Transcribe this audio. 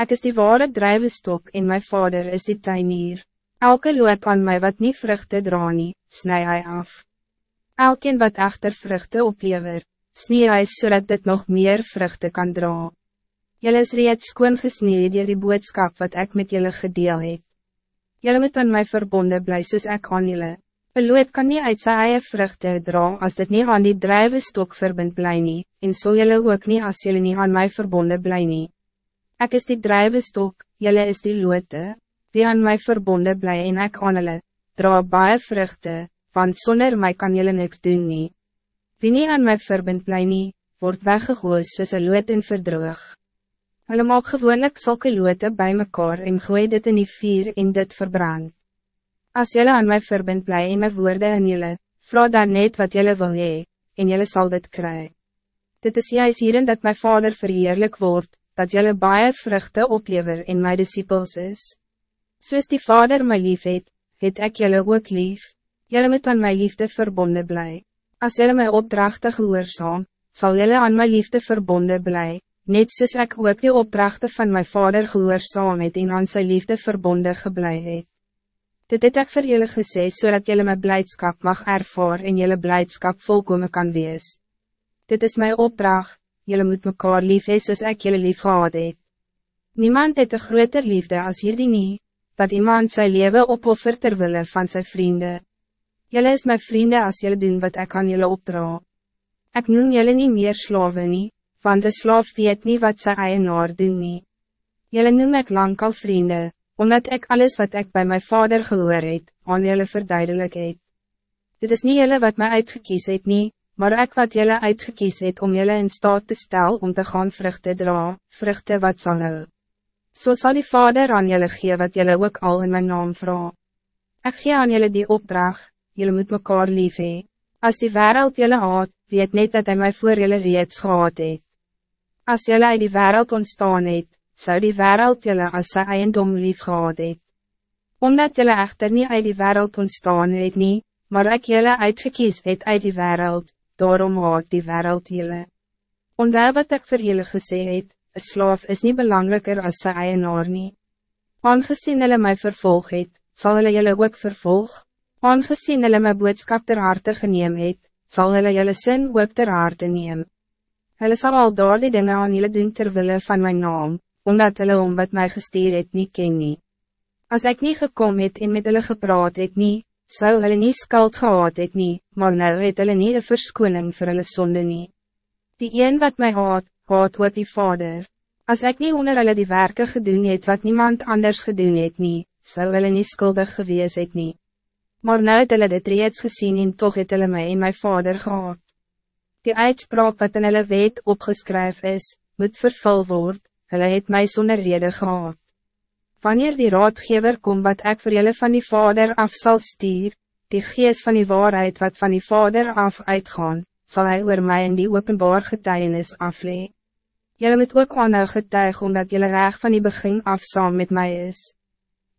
Ik is die ware drijvenstok en mijn vader is die tuinier. Elke loop aan mij wat niet vruchten dra nie, snij hij af. Elkeen wat achter vruchten oplever, snie hy zodat dit nog meer vruchten kan dra. Jylle is reeds skoon gesnee dier die boodskap wat ik met jullie gedeel het. Jylle moet aan my verbonde bly soos ek aan jylle. Een loop kan niet uit sy eie vruchten dra als dit niet aan die drijvenstok verbind bly nie, en so jylle ook niet als jullie niet aan my verbonde bly nie. Ek is die drijvenstok, jylle is die loote, wie aan my verbonde bly en ek aan hulle, dra baie vruchte, want zonder mij kan jullie niks doen nie. Wie nie aan my verbind bly nie, word weggegoos soos een loot en verdroog. Hulle maak gewoonlik sulke loote bij mekaar en gooi dit in die vier en dit verbrand. Als jullie aan my verbind bly en my woorde in jullie, vraag dan net wat jullie wil hee, en jullie zal dit kry. Dit is juist hierin dat mijn vader verheerlijk wordt, dat jullie baie vruchten oplever in mijn disciples is. Soos die Vader my lief het, het ek jylle ook lief. Jylle moet aan my liefde verbonden bly. As jylle my opdrachten gehoorzaam, zal jylle aan my liefde verbonden bly, net soos ek ook die opdrachten van my Vader gehoorzaam het en aan sy liefde verbonden geblei het. Dit het ek vir jylle gesê, so jylle my blijdschap mag ervaar en jylle blijdschap volkomen kan wees. Dit is mijn opdracht, jylle moet mekaar lief hee soos ek jylle lief gehad het. Niemand het een groter liefde als hierdie nie, dat iemand zijn leven opoffer terwille van zijn vrienden. Jullie is mijn vrienden als jullie doen wat ik aan jullie opdra. Ik noem jullie niet meer slaven nie, want de slaaf weet niet wat sy eienaar doen nie. Jullie noem ik lang al vrienden, omdat ik alles wat ik bij mijn vader gehoor het, aan jullie verduidelijk het. Dit is niet jullie wat mij uitgekies het nie, maar ik wat jullie uitgekies het om jullie in staat te stellen om te gaan vruchten dra, vruchten wat zal hou. So zal die Vader aan jullie gee wat jullie ook al in mijn naam vraag. Ik gee aan jullie die opdracht, jullie moet mekaar lief. As die wereld jullie haat, weet net dat hij mij voor jullie reeds gehad het. As jullie uit die wereld ontstaan het, zou die wereld jullie als sy eiendom lief gehad het. Omdat jullie echter niet uit die wereld ontstaan het nie, maar ik jullie uitgekies het uit die wereld, daarom haat die wereld jullie. Onwel wat ik voor jullie gesê het, een slaaf is niet belangrijker als sy eienaar nie. Aangezien hulle my vervolg het, sal hulle julle ook vervolg. Aangezien hulle my boodskap ter harte geneem het, sal hulle julle sin ook ter harte neem. Hulle sal al daar die dinge aan julle doen terwille van mijn naam, omdat hulle om wat my gestuur het nie ken nie. As ek nie gekom het en met hulle gepraat het nie, sou hulle nie skuld gehad het nie, maar nou het hulle nie de verskoning vir hulle sonde nie. Die een wat mij haat, haat wat die vader. Als ik niet onder hulle die werken gedoen het wat niemand anders gedoen het nie, sou hulle nie skuldig gewees het nie. Maar nou het hulle dit reeds gezien en toch het hulle my en my vader gehad. Die uitspraak wat in hulle weet opgeskryf is, moet vervul word, hulle het my sonder rede gehad. Wanneer die raadgever kom wat ik voor jullie van die vader af zal stuur, die geest van die waarheid wat van die vader af uitgaan, zal hij oor mij in die openbaar getuienis aflee. Jullie moet ook aanhou getuig omdat jullie reg van die begin af saam met mij is.